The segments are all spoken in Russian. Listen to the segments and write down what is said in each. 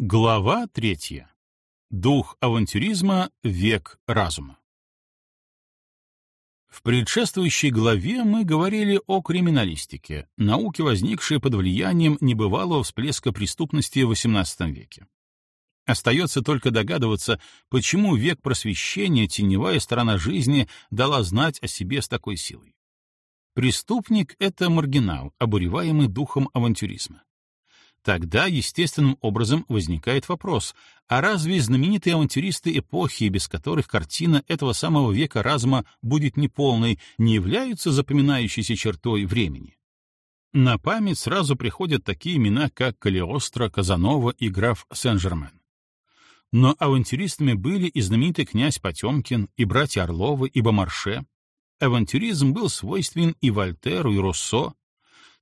Глава третья. Дух авантюризма — век разума. В предшествующей главе мы говорили о криминалистике, науке, возникшей под влиянием небывалого всплеска преступности в XVIII веке. Остается только догадываться, почему век просвещения, теневая сторона жизни, дала знать о себе с такой силой. Преступник — это маргинал, обуреваемый духом авантюризма. Тогда естественным образом возникает вопрос, а разве знаменитые авантюристы эпохи, без которых картина этого самого века разума будет неполной, не являются запоминающейся чертой времени? На память сразу приходят такие имена, как Калиостро, Казанова и граф Сен-Жермен. Но авантюристами были и знаменитый князь Потемкин, и братья Орловы, и Бомарше. Авантюризм был свойственен и Вольтеру, и Руссо.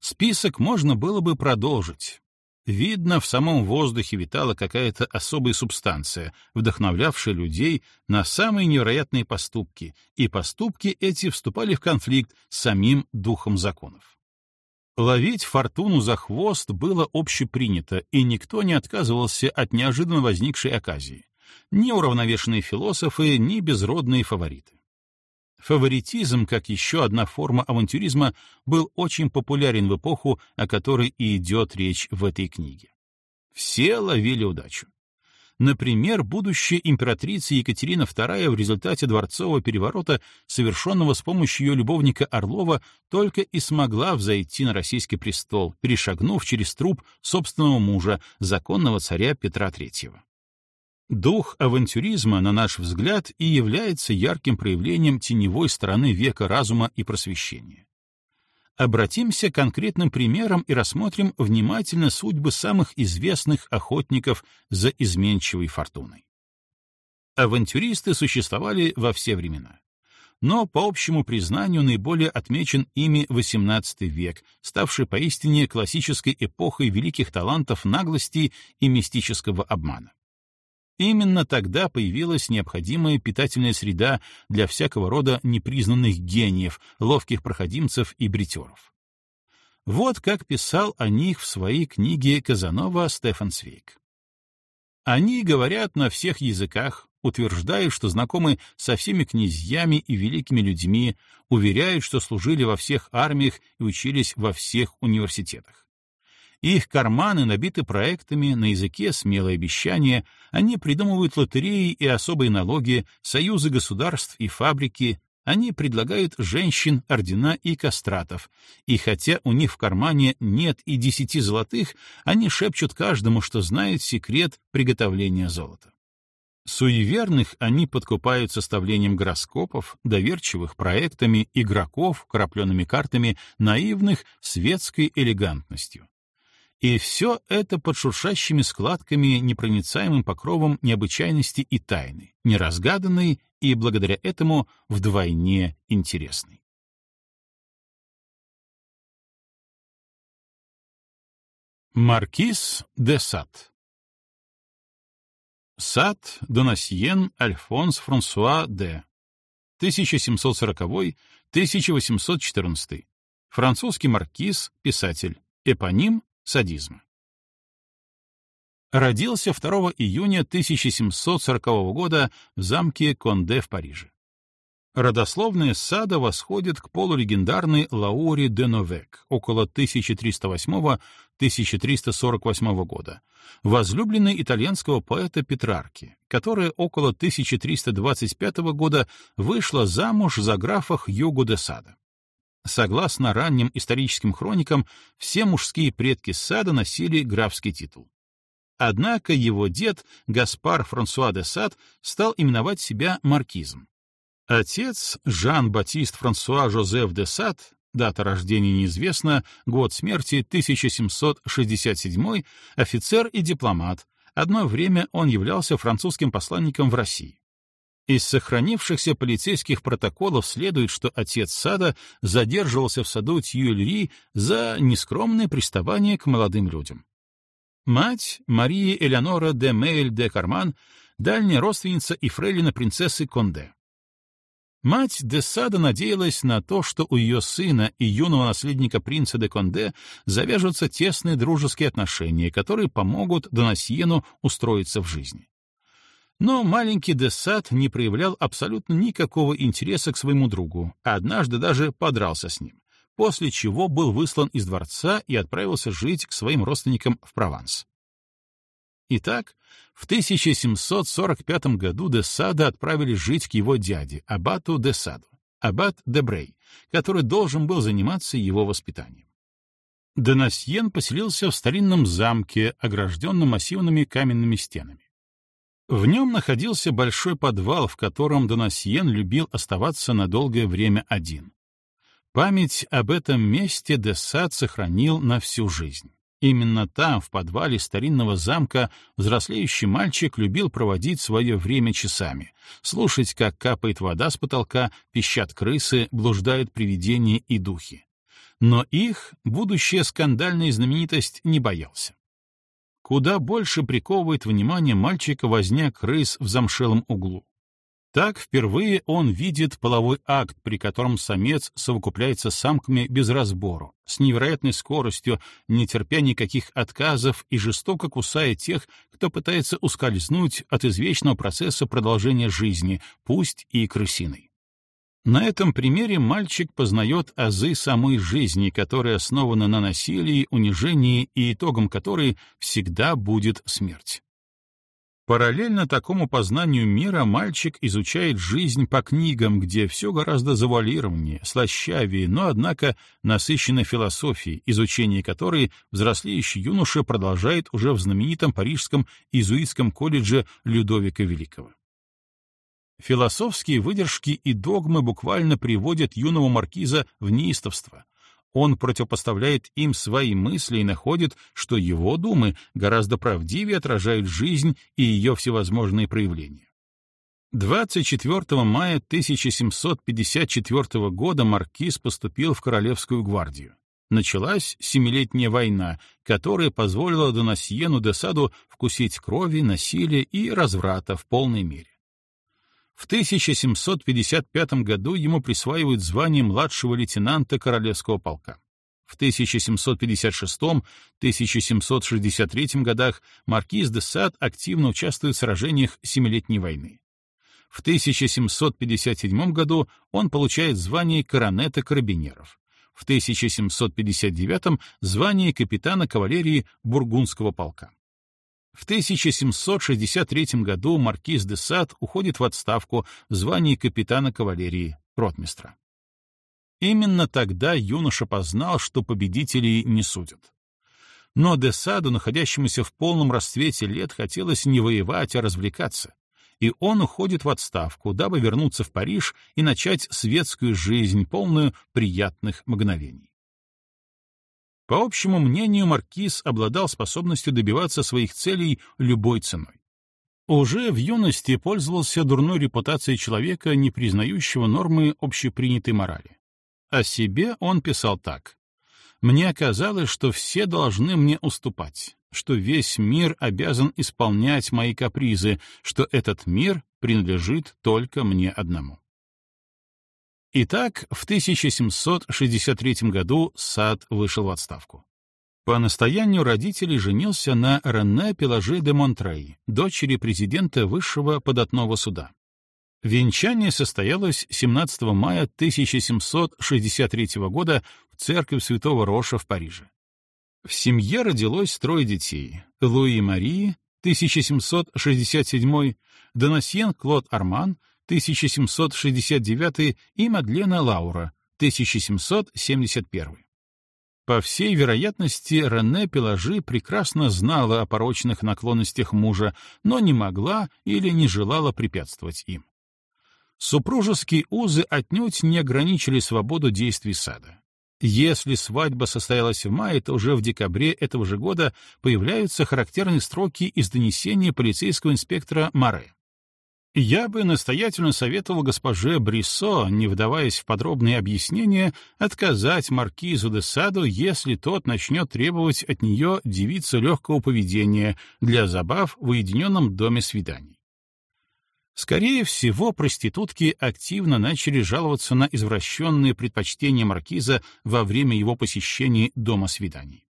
Список можно было бы продолжить. Видно, в самом воздухе витала какая-то особая субстанция, вдохновлявшая людей на самые невероятные поступки, и поступки эти вступали в конфликт с самим духом законов. Ловить фортуну за хвост было общепринято, и никто не отказывался от неожиданно возникшей оказии. Ни уравновешенные философы, ни безродные фавориты. Фаворитизм, как еще одна форма авантюризма, был очень популярен в эпоху, о которой и идет речь в этой книге. Все ловили удачу. Например, будущая императрица Екатерина II в результате дворцового переворота, совершенного с помощью ее любовника Орлова, только и смогла взойти на российский престол, перешагнув через труп собственного мужа, законного царя Петра III. Дух авантюризма, на наш взгляд, и является ярким проявлением теневой стороны века разума и просвещения. Обратимся к конкретным примерам и рассмотрим внимательно судьбы самых известных охотников за изменчивой фортуной. Авантюристы существовали во все времена. Но, по общему признанию, наиболее отмечен ими XVIII век, ставший поистине классической эпохой великих талантов наглости и мистического обмана. Именно тогда появилась необходимая питательная среда для всякого рода непризнанных гениев, ловких проходимцев и бритеров. Вот как писал о них в своей книге Казанова Стефан Свейк. Они говорят на всех языках, утверждают, что знакомы со всеми князьями и великими людьми, уверяют, что служили во всех армиях и учились во всех университетах. Их карманы набиты проектами, на языке смелые обещания, они придумывают лотереи и особые налоги, союзы государств и фабрики, они предлагают женщин, ордена и кастратов, и хотя у них в кармане нет и десяти золотых, они шепчут каждому, что знает секрет приготовления золота. Суеверных они подкупают составлением гороскопов, доверчивых проектами, игроков, крапленными картами, наивных светской элегантностью. И все это под шуршащими складками, непроницаемым покровом необычайности и тайны, неразгаданной и благодаря этому вдвойне интересной. Маркиз де Сад Сад Донасьен Альфонс Франсуа де 1740-1814 Французский маркиз, писатель, эпоним садизма. Родился 2 июня 1740 года в замке Конде в Париже. Родословная сада восходит к полулегендарной Лауре де Новек около 1308-1348 года, возлюбленной итальянского поэта Петрарки, которая около 1325 года вышла замуж за графа Хьюго де Сада. Согласно ранним историческим хроникам, все мужские предки сада носили графский титул. Однако его дед, Гаспар Франсуа де Сад, стал именовать себя маркизом. Отец, Жан-Батист Франсуа Жозеф де Сад, дата рождения неизвестна, год смерти 1767, офицер и дипломат, одно время он являлся французским посланником в России. Из сохранившихся полицейских протоколов следует, что отец сада задерживался в саду Тьюльри за нескромное приставание к молодым людям. Мать, Мария Элеонора де Мейль де Карман, дальняя родственница и фрейлина принцессы Конде. Мать де Сада надеялась на то, что у ее сына и юного наследника принца де Конде завяжутся тесные дружеские отношения, которые помогут Донасьену устроиться в жизни. Но маленький де Сад не проявлял абсолютно никакого интереса к своему другу, а однажды даже подрался с ним, после чего был выслан из дворца и отправился жить к своим родственникам в Прованс. Итак, в 1745 году де Сада отправили жить к его дяде, аббату де Саду, аббат де Брей, который должен был заниматься его воспитанием. Донасьен поселился в старинном замке, огражденном массивными каменными стенами. В нем находился большой подвал, в котором Донасьен любил оставаться на долгое время один. Память об этом месте де Сад сохранил на всю жизнь. Именно там, в подвале старинного замка, взрослеющий мальчик любил проводить свое время часами, слушать, как капает вода с потолка, пищат крысы, блуждают привидения и духи. Но их будущая скандальная знаменитость не боялся. Куда больше приковывает внимание мальчика возня крыс в замшелом углу. Так впервые он видит половой акт, при котором самец совокупляется с самками без разбору, с невероятной скоростью, не терпя никаких отказов и жестоко кусая тех, кто пытается ускользнуть от извечного процесса продолжения жизни, пусть и крысиной. На этом примере мальчик познает азы самой жизни, которая основана на насилии, унижении и итогом которой всегда будет смерть. Параллельно такому познанию мира мальчик изучает жизнь по книгам, где все гораздо завуалированнее, слащавее, но, однако, насыщенно философией, изучение которой взрослеющий юноша продолжает уже в знаменитом парижском иезуитском колледже Людовика Великого. Философские выдержки и догмы буквально приводят юного маркиза в неистовство, он противопоставляет им свои мысли и находит, что его думы гораздо правдивее отражают жизнь и ее всевозможные проявления. 24 мая 1754 года маркиз поступил в Королевскую гвардию. Началась Семилетняя война, которая позволила Донасьену де Саду вкусить крови, насилия и разврата в полной мере. В 1755 году ему присваивают звание младшего лейтенанта Королевского полка. В 1756-1763 годах маркиз де Сад активно участвует в сражениях Семилетней войны. В 1757 году он получает звание коронета карабинеров. В 1759 — звание капитана кавалерии Бургундского полка. В 1763 году маркиз де Сад уходит в отставку в звании капитана кавалерии, ротмистра. Именно тогда юноша познал, что победителей не судят. Но де Саду, находящемуся в полном расцвете лет, хотелось не воевать, а развлекаться, и он уходит в отставку, дабы вернуться в Париж и начать светскую жизнь, полную приятных мгновений. По общему мнению, маркиз обладал способностью добиваться своих целей любой ценой. Уже в юности пользовался дурной репутацией человека, не признающего нормы общепринятой морали. О себе он писал так. «Мне казалось, что все должны мне уступать, что весь мир обязан исполнять мои капризы, что этот мир принадлежит только мне одному». Итак, в 1763 году Сад вышел в отставку. По настоянию родителей женился на Рене Пелаже де Монтрей, дочери президента Высшего податного суда. Венчание состоялось 17 мая 1763 года в церкви Святого Роша в Париже. В семье родилось трое детей — Луи Марии, 1767, Донасьен Клод Арман, 1769 и Мадлена Лаура, 1771. По всей вероятности, Рене Пелажи прекрасно знала о порочных наклонностях мужа, но не могла или не желала препятствовать им. Супружеские узы отнюдь не ограничили свободу действий сада. Если свадьба состоялась в мае, то уже в декабре этого же года появляются характерные строки из донесения полицейского инспектора Маре. Я бы настоятельно советовал госпоже Бриссо, не вдаваясь в подробные объяснения, отказать маркизу де Саду, если тот начнет требовать от нее девицы легкого поведения для забав в уединенном доме свиданий. Скорее всего, проститутки активно начали жаловаться на извращенные предпочтения маркиза во время его посещений дома свиданий.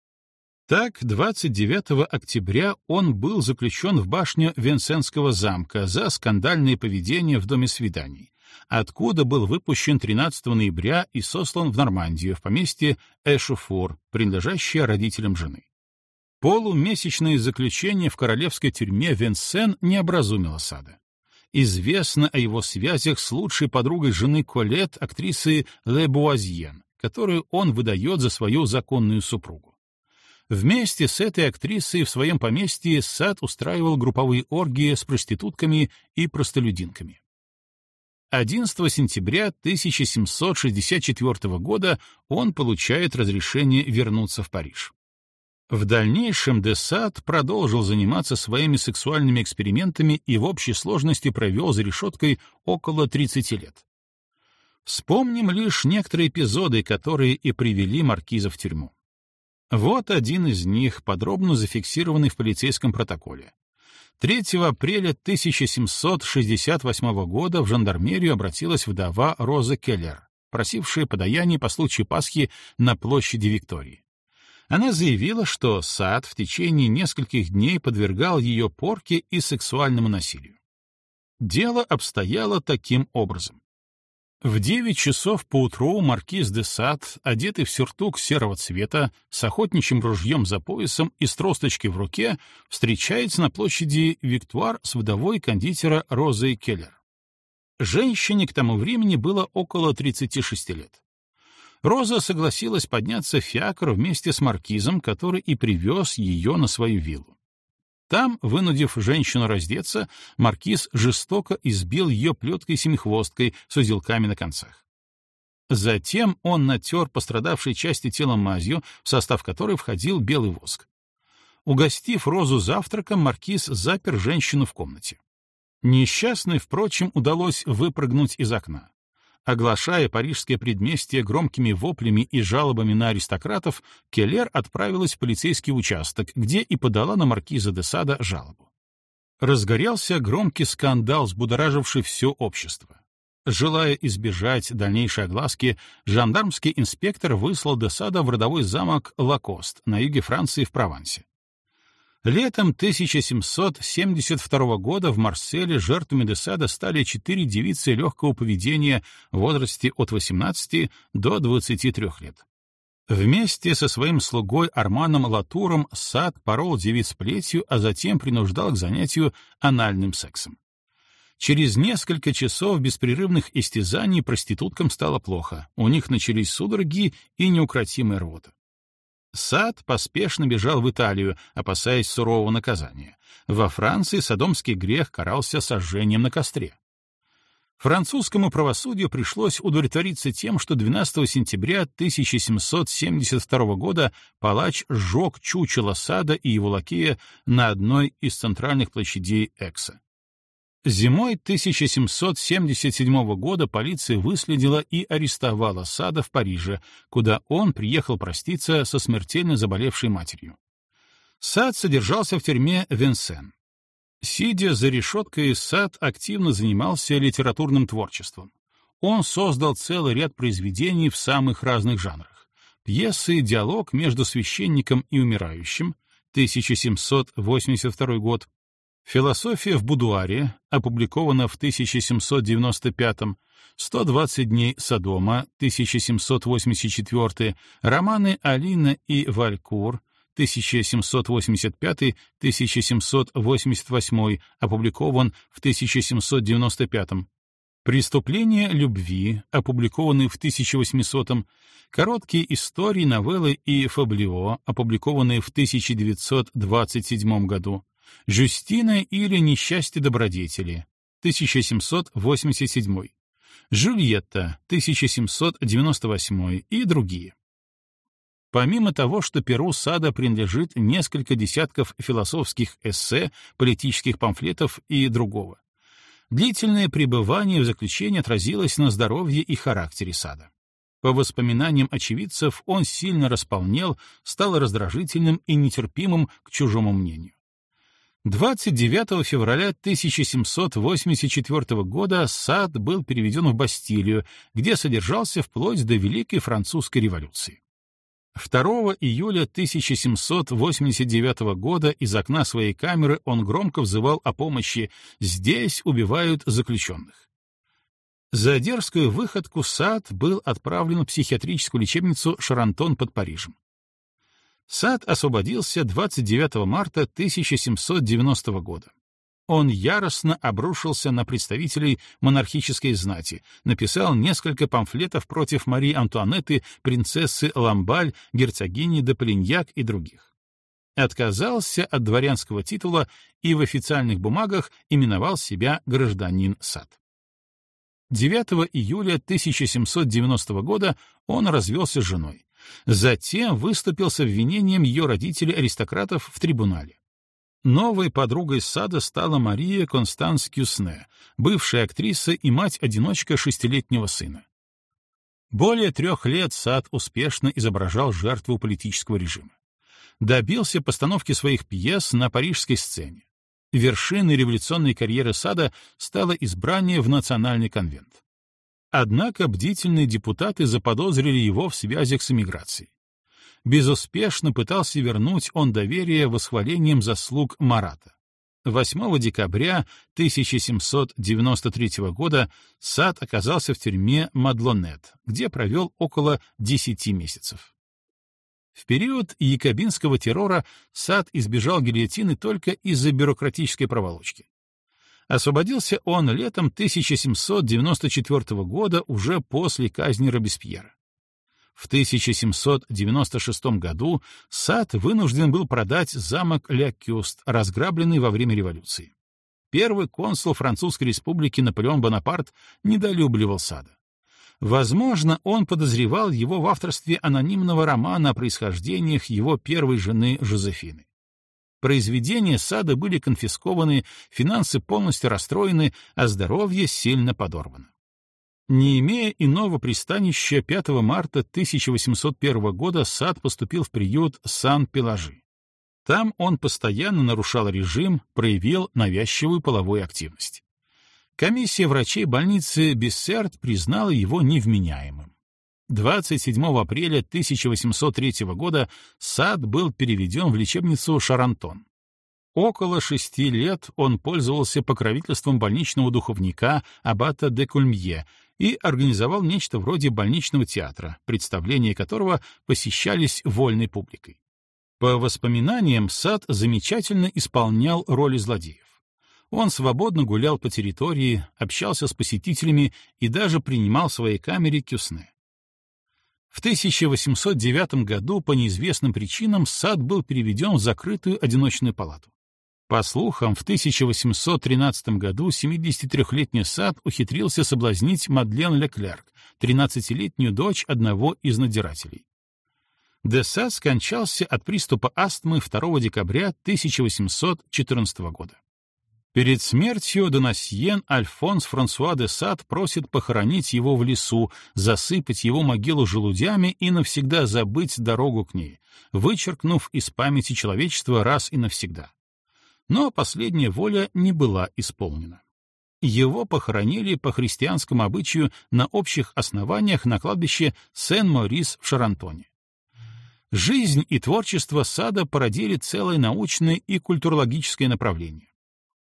Так, 29 октября он был заключен в башню Венсенского замка за скандальное поведение в доме свиданий, откуда был выпущен 13 ноября и сослан в Нормандию, в поместье Эшуфор, принадлежащее родителям жены. Полумесячное заключение в королевской тюрьме Венсен не образумило сада известно о его связях с лучшей подругой жены Колет, актрисы Ле Буазьен, которую он выдает за свою законную супругу. Вместе с этой актрисой в своем поместье Сад устраивал групповые оргии с проститутками и простолюдинками. 11 сентября 1764 года он получает разрешение вернуться в Париж. В дальнейшем Десад продолжил заниматься своими сексуальными экспериментами и в общей сложности провел за решеткой около 30 лет. Вспомним лишь некоторые эпизоды, которые и привели маркиза в тюрьму. Вот один из них, подробно зафиксированный в полицейском протоколе. 3 апреля 1768 года в жандармерию обратилась вдова Роза Келлер, просившая подаяние по случаю Пасхи на площади Виктории. Она заявила, что сад в течение нескольких дней подвергал ее порке и сексуальному насилию. Дело обстояло таким образом. В девять часов поутру маркиз де Сад, одетый в сюртук серого цвета, с охотничьим ружьем за поясом и с тросточкой в руке, встречается на площади Виктуар с вдовой кондитера Розой Келлер. Женщине к тому времени было около 36 лет. Роза согласилась подняться в фиакр вместе с маркизом, который и привез ее на свою виллу. Там, вынудив женщину раздеться, маркиз жестоко избил ее плеткой-семихвосткой с узелками на концах. Затем он натер пострадавшей части тела мазью, в состав которой входил белый воск. Угостив Розу завтраком, маркиз запер женщину в комнате. Несчастной, впрочем, удалось выпрыгнуть из окна. Оглашая парижское предместье громкими воплями и жалобами на аристократов, Келлер отправилась в полицейский участок, где и подала на маркиза де Сада жалобу. Разгорелся громкий скандал, взбудораживший все общество. Желая избежать дальнейшей огласки, жандармский инспектор выслал де Сада в родовой замок Лакост на юге Франции в Провансе. Летом 1772 года в Марселе жертвами Десада стали четыре девицы легкого поведения в возрасте от 18 до 23 лет. Вместе со своим слугой Арманом Латуром Сад порол девиц плетью, а затем принуждал к занятию анальным сексом. Через несколько часов беспрерывных истязаний проституткам стало плохо, у них начались судороги и неукротимая рвота. Сад поспешно бежал в Италию, опасаясь сурового наказания. Во Франции садомский грех карался сожжением на костре. Французскому правосудию пришлось удовлетвориться тем, что 12 сентября 1772 года палач сжег чучело сада и его лакея на одной из центральных площадей Экса. Зимой 1777 года полиция выследила и арестовала Сада в Париже, куда он приехал проститься со смертельно заболевшей матерью. Сад содержался в тюрьме Венсен. Сидя за решеткой, Сад активно занимался литературным творчеством. Он создал целый ряд произведений в самых разных жанрах. Пьесы, диалог между священником и умирающим, 1782 год, Философия в будуаре, опубликована в 1795 120 дней Содома, 1784, романы Алина и Валькур, 1785-1788, опубликован в 1795 «Преступление любви», опубликованный в 1800 короткие истории, новеллы и фаблио, опубликованные в 1927 году, Жюстина или Несчастье добродетели, 1787, Жюльетта, 1798 и другие. Помимо того, что Перу Сада принадлежит несколько десятков философских эссе, политических памфлетов и другого, длительное пребывание в заключении отразилось на здоровье и характере Сада. По воспоминаниям очевидцев, он сильно располнел, стал раздражительным и нетерпимым к чужому мнению. 29 февраля 1784 года Сад был переведен в Бастилию, где содержался вплоть до Великой Французской революции. 2 июля 1789 года из окна своей камеры он громко взывал о помощи «Здесь убивают заключенных». За дерзкую выходку Сад был отправлен в психиатрическую лечебницу Шарантон под Парижем. Сад освободился 29 марта 1790 года. Он яростно обрушился на представителей монархической знати, написал несколько памфлетов против Марии Антуанетты, принцессы Ламбаль, герцогини де Полиньяк и других. Отказался от дворянского титула и в официальных бумагах именовал себя гражданин Сад. 9 июля 1790 года он развелся с женой. Затем выступил с обвинением ее родителей-аристократов в трибунале. Новой подругой сада стала Мария Констанс Кюсне, бывшая актриса и мать-одиночка шестилетнего сына. Более трех лет сад успешно изображал жертву политического режима. Добился постановки своих пьес на парижской сцене. Вершиной революционной карьеры сада стало избрание в Национальный конвент. Однако бдительные депутаты заподозрили его в связях с эмиграцией. Безуспешно пытался вернуть он доверие восхвалением заслуг Марата. 8 декабря 1793 года Сад оказался в тюрьме Мадлонет, где провел около 10 месяцев. В период якобинского террора Сад избежал гильотины только из-за бюрократической проволочки. Освободился он летом 1794 года уже после казни Робеспьера. В 1796 году Сад вынужден был продать замок Ля Кюст, разграбленный во время революции. Первый консул Французской республики Наполеон Бонапарт недолюбливал Сада. Возможно, он подозревал его в авторстве анонимного романа о происхождениях его первой жены Жозефины. Произведения сада были конфискованы, финансы полностью расстроены, а здоровье сильно подорвано. Не имея иного пристанища, 5 марта 1801 года сад поступил в приют Сан-Пелажи. Там он постоянно нарушал режим, проявил навязчивую половую активность. Комиссия врачей больницы Бессерт признала его невменяемым. 27 апреля 1803 года сад был переведен в лечебницу Шарантон. Около шести лет он пользовался покровительством больничного духовника аббата де Кульмье и организовал нечто вроде больничного театра, представления которого посещались вольной публикой. По воспоминаниям, сад замечательно исполнял роли злодеев. Он свободно гулял по территории, общался с посетителями и даже принимал в своей камере кюсне. В 1809 году по неизвестным причинам сад был переведен в закрытую одиночную палату. По слухам, в 1813 году 73-летний сад ухитрился соблазнить Мадлен Леклерк, 13-летнюю дочь одного из надзирателей. Де Сад скончался от приступа астмы 2 декабря 1814 года. Перед смертью Донасьен Альфонс Франсуа де Сад просит похоронить его в лесу, засыпать его могилу желудями и навсегда забыть дорогу к ней, вычеркнув из памяти человечества раз и навсегда. Но последняя воля не была исполнена. Его похоронили по христианскому обычаю на общих основаниях на кладбище Сен-Морис в Шарантоне. Жизнь и творчество сада породили целое научное и культурологическое направление.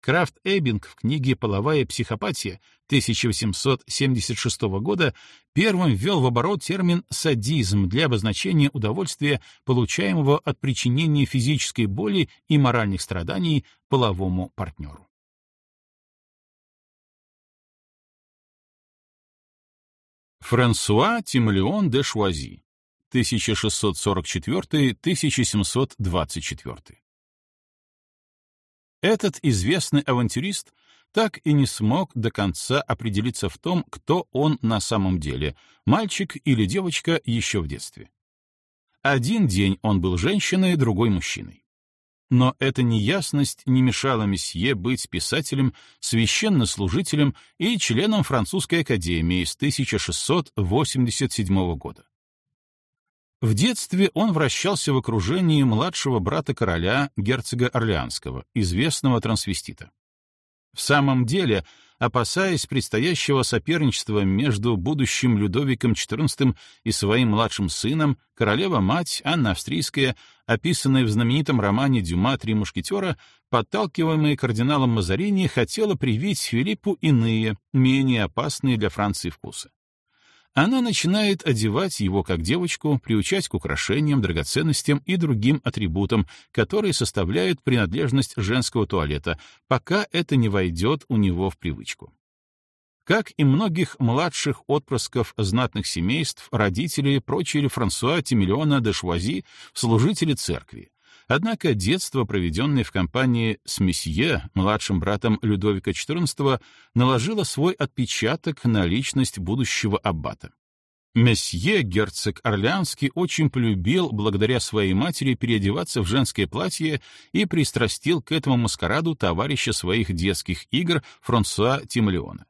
Крафт Эббинг в книге «Половая психопатия» 1876 года первым ввел в оборот термин «садизм» для обозначения удовольствия, получаемого от причинения физической боли и моральных страданий половому партнеру. Франсуа Тимлеон де Шуази 1644-1724 этот известный авантюрист так и не смог до конца определиться в том, кто он на самом деле, мальчик или девочка еще в детстве. Один день он был женщиной, другой — мужчиной. Но эта неясность не мешала месье быть писателем, священнослужителем и членом французской академии с 1687 года. В детстве он вращался в окружении младшего брата короля, герцога Орлеанского, известного трансвестита. В самом деле, опасаясь предстоящего соперничества между будущим Людовиком XIV и своим младшим сыном, королева-мать Анна Австрийская, описанная в знаменитом романе Дюма «Три мушкетера», подталкиваемая кардиналом Мазарини, хотела привить Филиппу иные, менее опасные для Франции вкусы. Она начинает одевать его как девочку, приучать к украшениям, драгоценностям и другим атрибутам, которые составляют принадлежность женского туалета, пока это не войдет у него в привычку. Как и многих младших отпрысков знатных семейств, родители прочили Франсуа Тимиллиона де Швази в служители церкви, Однако детство, проведенное в компании с месье, младшим братом Людовика XIV, наложило свой отпечаток на личность будущего аббата. Месье, герцог Орлеанский, очень полюбил, благодаря своей матери, переодеваться в женское платье и пристрастил к этому маскараду товарища своих детских игр Франсуа Тимлеона.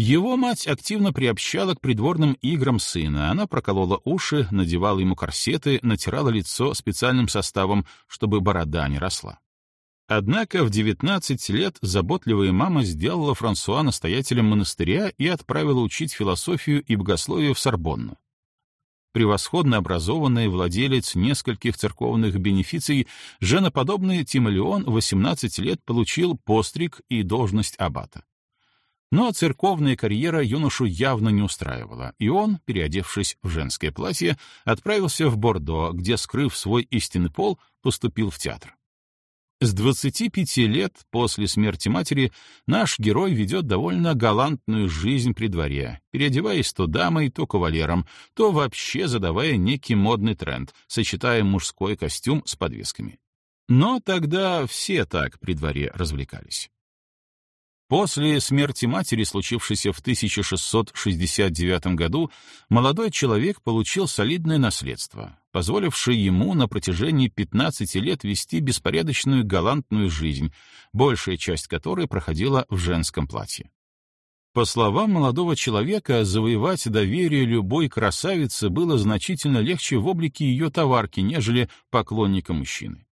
Его мать активно приобщала к придворным играм сына. Она проколола уши, надевала ему корсеты, натирала лицо специальным составом, чтобы борода не росла. Однако в 19 лет заботливая мама сделала Франсуа настоятелем монастыря и отправила учить философию и богословие в Сорбонну. Превосходно образованный владелец нескольких церковных бенефиций, женоподобный Тимолеон в 18 лет получил постриг и должность аббата. Но церковная карьера юношу явно не устраивала, и он, переодевшись в женское платье, отправился в Бордо, где, скрыв свой истинный пол, поступил в театр. С 25 лет после смерти матери наш герой ведет довольно галантную жизнь при дворе, переодеваясь то дамой, то кавалером, то вообще задавая некий модный тренд, сочетая мужской костюм с подвесками. Но тогда все так при дворе развлекались. После смерти матери, случившейся в 1669 году, молодой человек получил солидное наследство, позволившее ему на протяжении 15 лет вести беспорядочную галантную жизнь, большая часть которой проходила в женском платье. По словам молодого человека, завоевать доверие любой красавицы было значительно легче в облике ее товарки, нежели поклонника мужчины.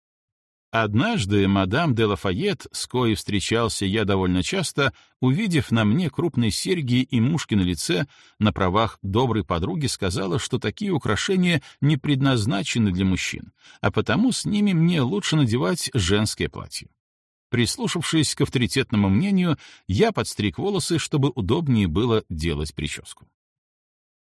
Однажды мадам де Лафайет, с коей встречался я довольно часто, увидев на мне крупные серьги и мушки на лице, на правах доброй подруги сказала, что такие украшения не предназначены для мужчин, а потому с ними мне лучше надевать женское платье. Прислушавшись к авторитетному мнению, я подстриг волосы, чтобы удобнее было делать прическу.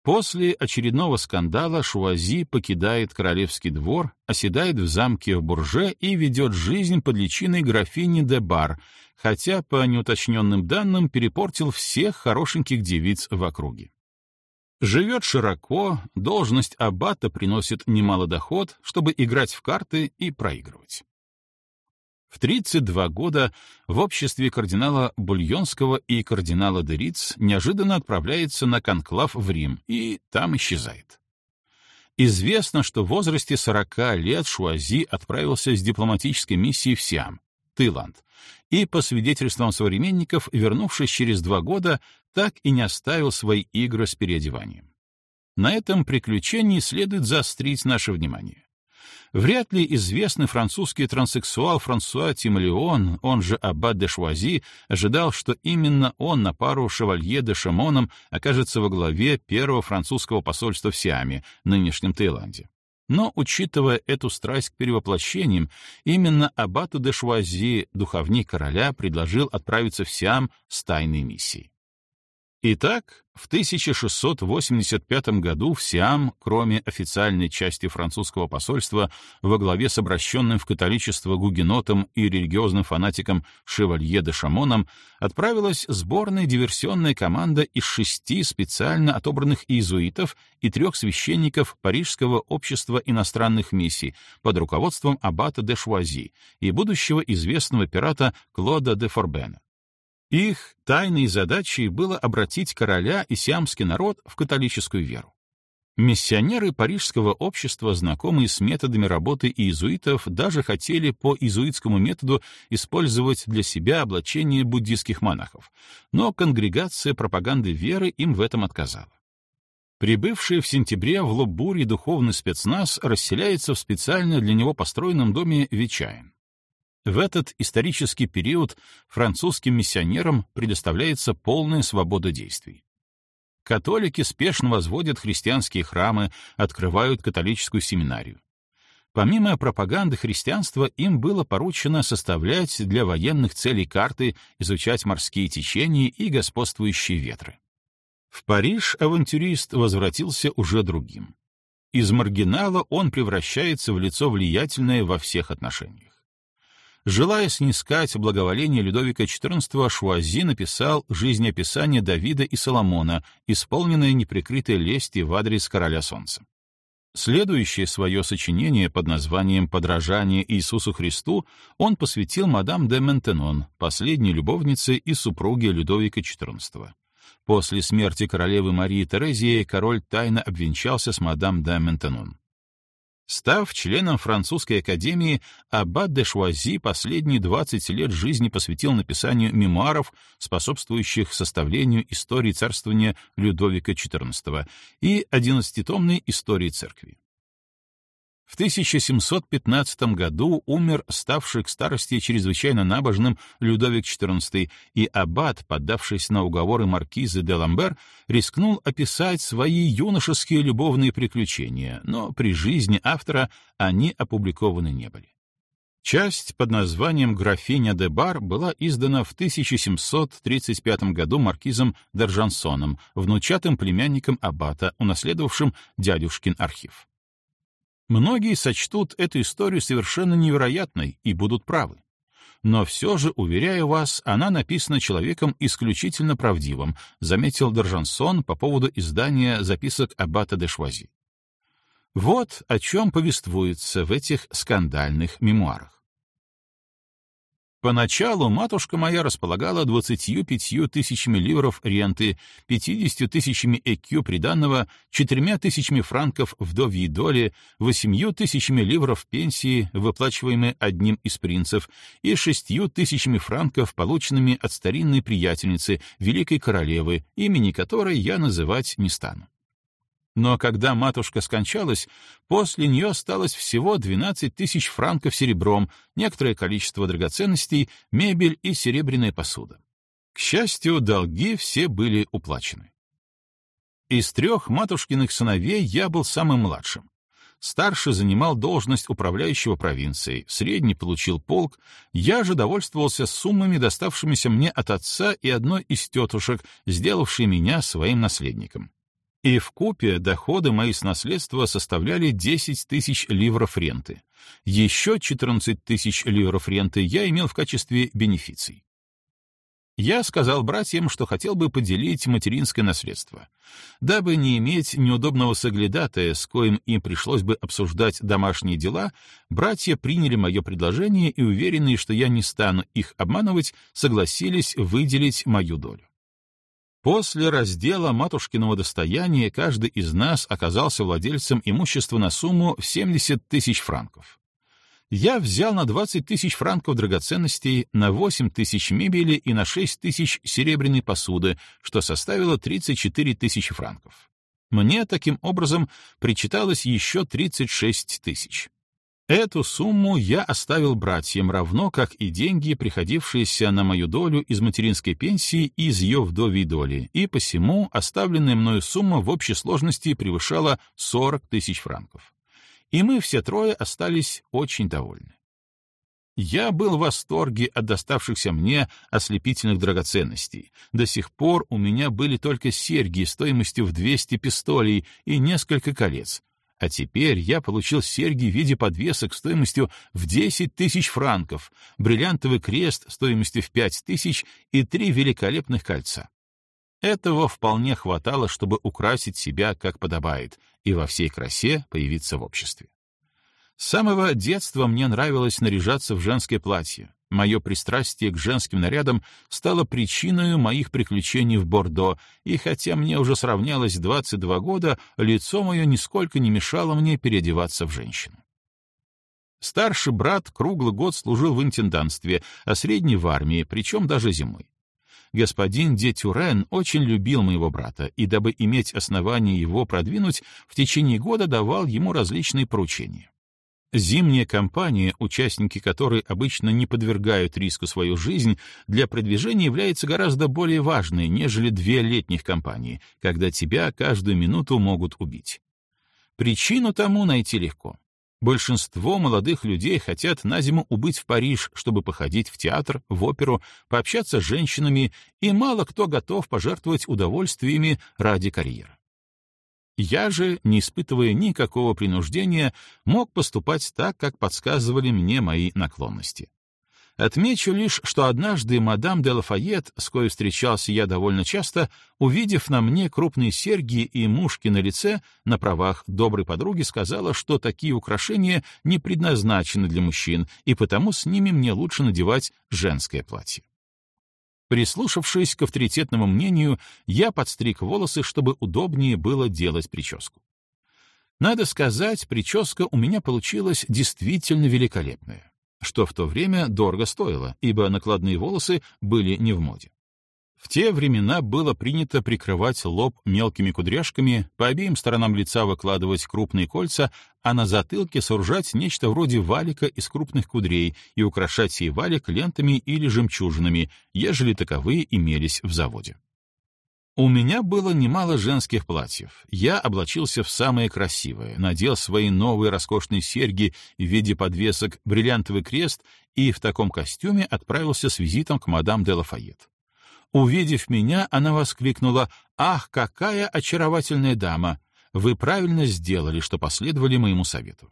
После очередного скандала Шуази покидает королевский двор, оседает в замке в Бурже и ведет жизнь под личиной графини де Бар, хотя, по неуточненным данным, перепортил всех хорошеньких девиц в округе. Живет широко, должность аббата приносит немало доход, чтобы играть в карты и проигрывать. В 32 года в обществе кардинала Бульонского и кардинала Дериц неожиданно отправляется на конклав в Рим и там исчезает. Известно, что в возрасте 40 лет Шуази отправился с дипломатической миссией в Сиам, Таиланд, и, по свидетельствам современников, вернувшись через два года, так и не оставил свои игры с переодеванием. На этом приключении следует заострить наше внимание. Вряд ли известный французский транссексуал Франсуа Тимолеон, он же Аббат де Шуази, ожидал, что именно он на пару Шевалье де Шамоном окажется во главе первого французского посольства в Сиаме, нынешнем Таиланде. Но, учитывая эту страсть к перевоплощениям, именно Аббату де Шуази, духовник короля, предложил отправиться в Сиам с тайной миссией. Итак, в 1685 году в Сиам, кроме официальной части французского посольства, во главе с обращенным в католичество гугенотом и религиозным фанатиком Шевалье де Шамоном, отправилась сборная диверсионная команда из шести специально отобранных иезуитов и трех священников Парижского общества иностранных миссий под руководством аббата де Шуази и будущего известного пирата Клода де Форбена. Их тайной задачей было обратить короля и сиамский народ в католическую веру. Миссионеры парижского общества, знакомые с методами работы иезуитов, даже хотели по иезуитскому методу использовать для себя облачение буддийских монахов, но конгрегация пропаганды веры им в этом отказала. Прибывший в сентябре в Лобуре духовный спецназ расселяется в специально для него построенном доме Вечаин. В этот исторический период французским миссионерам предоставляется полная свобода действий. Католики спешно возводят христианские храмы, открывают католическую семинарию. Помимо пропаганды христианства, им было поручено составлять для военных целей карты, изучать морские течения и господствующие ветры. В Париж авантюрист возвратился уже другим. Из маргинала он превращается в лицо влиятельное во всех отношениях. Желая снискать благоволение Людовика XIV, Шуази написал жизнеописание Давида и Соломона, исполненное неприкрытой лести в адрес короля солнца. Следующее свое сочинение под названием «Подражание Иисусу Христу» он посвятил мадам де Ментенон, последней любовнице и супруге Людовика XIV. После смерти королевы Марии Терезии король тайно обвенчался с мадам де Ментенон. Став членом французской академии, Аббат де Шуази последние 20 лет жизни посвятил написанию мемуаров, способствующих составлению истории царствования Людовика XIV и одиннадцатитомной истории церкви. В 1715 году умер ставший к старости чрезвычайно набожным Людовик XIV, и аббат, поддавшись на уговоры маркизы де Ламбер, рискнул описать свои юношеские любовные приключения, но при жизни автора они опубликованы не были. Часть под названием «Графиня де Бар» была издана в 1735 году маркизом Держансоном, внучатым племянником аббата, унаследовавшим дядюшкин архив. Многие сочтут эту историю совершенно невероятной и будут правы. Но все же, уверяю вас, она написана человеком исключительно правдивым, заметил Доржансон по поводу издания записок Аббата де Швази. Вот о чем повествуется в этих скандальных мемуарах. Поначалу матушка моя располагала двадцатью пятью тысячами ливров ренты, пятьюдесятью тысячами экю приданного, четырьмя тысячами франков вдовьей доли, восемью тысячами ливров пенсии, выплачиваемой одним из принцев, и шестью тысячами франков, полученными от старинной приятельницы, великой королевы, имени которой я называть не стану. Но когда матушка скончалась, после нее осталось всего 12 тысяч франков серебром, некоторое количество драгоценностей, мебель и серебряная посуда. К счастью, долги все были уплачены. Из трех матушкиных сыновей я был самым младшим. Старший занимал должность управляющего провинцией, средний получил полк, я же довольствовался суммами, доставшимися мне от отца и одной из тетушек, сделавшей меня своим наследником и в купе доходы мои с наследства составляли 10 тысяч ливров ренты. Еще 14 тысяч ливров ренты я имел в качестве бенефиций. Я сказал братьям, что хотел бы поделить материнское наследство. Дабы не иметь неудобного соглядатая, с коим им пришлось бы обсуждать домашние дела, братья приняли мое предложение и, уверенные, что я не стану их обманывать, согласились выделить мою долю. После раздела матушкиного достояния каждый из нас оказался владельцем имущества на сумму в 70 тысяч франков. Я взял на 20 тысяч франков драгоценностей, на 8 тысяч мебели и на 6 тысяч серебряной посуды, что составило 34 тысячи франков. Мне таким образом причиталось еще 36 тысяч. Эту сумму я оставил братьям, равно как и деньги, приходившиеся на мою долю из материнской пенсии и из ее вдовьей доли, и посему оставленная мною сумма в общей сложности превышала 40 тысяч франков. И мы все трое остались очень довольны. Я был в восторге от доставшихся мне ослепительных драгоценностей. До сих пор у меня были только серьги стоимостью в 200 пистолей и несколько колец, а теперь я получил серьги в виде подвесок стоимостью в 10 тысяч франков, бриллиантовый крест стоимостью в 5 тысяч и три великолепных кольца. Этого вполне хватало, чтобы украсить себя как подобает и во всей красе появиться в обществе. С самого детства мне нравилось наряжаться в женское платье, Мое пристрастие к женским нарядам стало причиной моих приключений в Бордо, и хотя мне уже сравнялось 22 года, лицо мое нисколько не мешало мне переодеваться в женщину. Старший брат круглый год служил в интендантстве, а средний — в армии, причем даже зимой. господин де Тюрен очень любил моего брата, и дабы иметь основание его продвинуть, в течение года давал ему различные поручения. Зимняя кампания, участники которой обычно не подвергают риску свою жизнь, для продвижения является гораздо более важной, нежели две летних кампании, когда тебя каждую минуту могут убить. Причину тому найти легко. Большинство молодых людей хотят на зиму убыть в Париж, чтобы походить в театр, в оперу, пообщаться с женщинами, и мало кто готов пожертвовать удовольствиями ради карьеры. Я же, не испытывая никакого принуждения, мог поступать так, как подсказывали мне мои наклонности. Отмечу лишь, что однажды мадам де Лафайет, с кой встречался я довольно часто, увидев на мне крупные серьги и мушки на лице, на правах доброй подруги сказала, что такие украшения не предназначены для мужчин, и потому с ними мне лучше надевать женское платье. Прислушавшись к авторитетному мнению, я подстриг волосы, чтобы удобнее было делать прическу. Надо сказать, прическа у меня получилась действительно великолепная что в то время дорого стоило, ибо накладные волосы были не в моде. В те времена было принято прикрывать лоб мелкими кудряшками, по обеим сторонам лица выкладывать крупные кольца, а на затылке сооружать нечто вроде валика из крупных кудрей и украшать сей валик лентами или жемчужинами, ежели таковые имелись в заводе. У меня было немало женских платьев. Я облачился в самое красивое, надел свои новые роскошные серьги в виде подвесок, бриллиантовый крест и в таком костюме отправился с визитом к мадам де Лафайет. Увидев меня, она воскликнула «Ах, какая очаровательная дама! Вы правильно сделали, что последовали моему совету.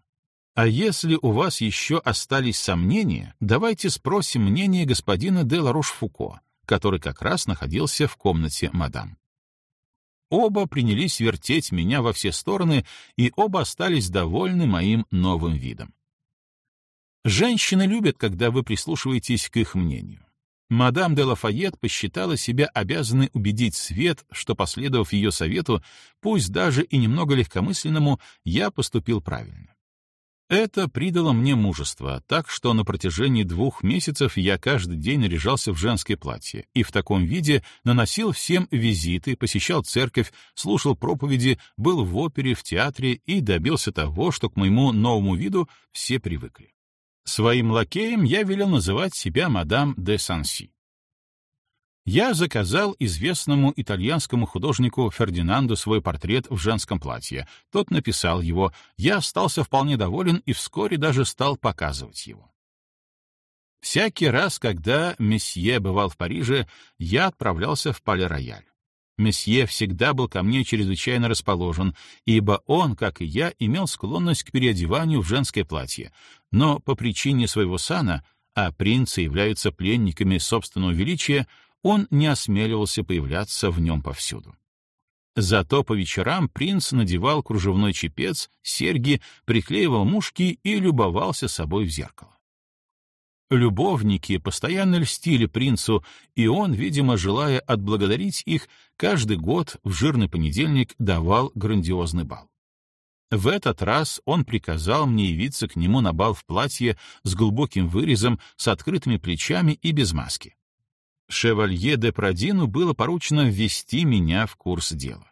А если у вас еще остались сомнения, давайте спросим мнение господина де Ларош-Фуко, который как раз находился в комнате мадам. Оба принялись вертеть меня во все стороны, и оба остались довольны моим новым видом. Женщины любят, когда вы прислушиваетесь к их мнению. Мадам де Лафайет посчитала себя обязанной убедить Свет, что, последовав ее совету, пусть даже и немного легкомысленному, я поступил правильно. Это придало мне мужество, так что на протяжении двух месяцев я каждый день наряжался в женское платье и в таком виде наносил всем визиты, посещал церковь, слушал проповеди, был в опере, в театре и добился того, что к моему новому виду все привыкли. Своим лакеем я велел называть себя мадам де Санси я заказал известному итальянскому художнику Фердинанду свой портрет в женском платье. Тот написал его, я остался вполне доволен и вскоре даже стал показывать его. Всякий раз, когда месье бывал в Париже, я отправлялся в Пале-Рояль. Месье всегда был ко мне чрезвычайно расположен, ибо он, как и я, имел склонность к переодеванию в женское платье, но по причине своего сана, а принцы являются пленниками собственного величия, он не осмеливался появляться в нем повсюду. Зато по вечерам принц надевал кружевной чепец, серьги, приклеивал мушки и любовался собой в зеркало. Любовники постоянно льстили принцу, и он, видимо, желая отблагодарить их, каждый год в жирный понедельник давал грандиозный бал. В этот раз он приказал мне явиться к нему на бал в платье с глубоким вырезом, с открытыми плечами и без маски. Шевалье де Прадину было поручено ввести меня в курс дела.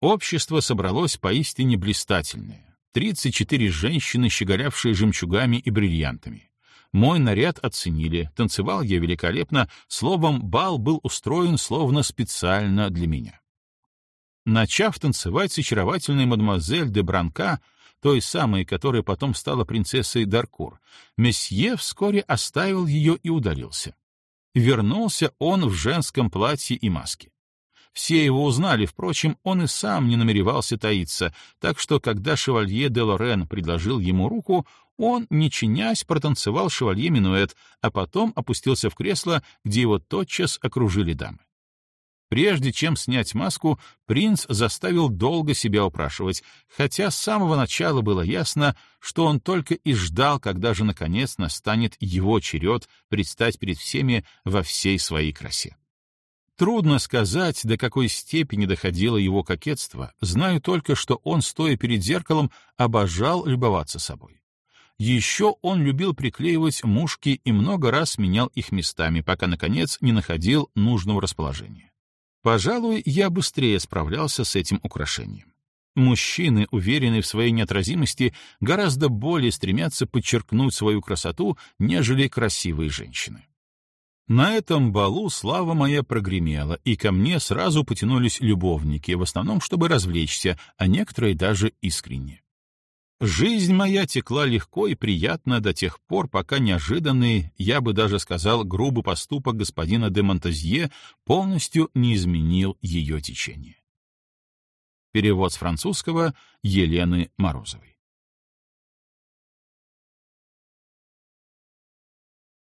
Общество собралось поистине блистательное. 34 женщины, щеголявшие жемчугами и бриллиантами. Мой наряд оценили, танцевал я великолепно, словом, бал был устроен словно специально для меня. Начав танцевать с очаровательной мадемуазель де Бранка, той самой, которая потом стала принцессой Даркур, месье вскоре оставил ее и удалился. Вернулся он в женском платье и маске. Все его узнали, впрочем, он и сам не намеревался таиться, так что, когда шевалье де Лорен предложил ему руку, он, не чинясь, протанцевал шевалье минуэт, а потом опустился в кресло, где его тотчас окружили дамы. Прежде чем снять маску, принц заставил долго себя упрашивать, хотя с самого начала было ясно, что он только и ждал, когда же наконец настанет его черед предстать перед всеми во всей своей красе. Трудно сказать, до какой степени доходило его кокетство, знаю только, что он, стоя перед зеркалом, обожал любоваться собой. Еще он любил приклеивать мушки и много раз менял их местами, пока, наконец, не находил нужного расположения. Пожалуй, я быстрее справлялся с этим украшением. Мужчины, уверенные в своей неотразимости, гораздо более стремятся подчеркнуть свою красоту, нежели красивые женщины. На этом балу слава моя прогремела, и ко мне сразу потянулись любовники, в основном, чтобы развлечься, а некоторые даже искренне. Жизнь моя текла легко и приятно до тех пор, пока неожиданный, я бы даже сказал, грубый поступок господина де Монтазье полностью не изменил ее течение. Перевод с французского Елены Морозовой.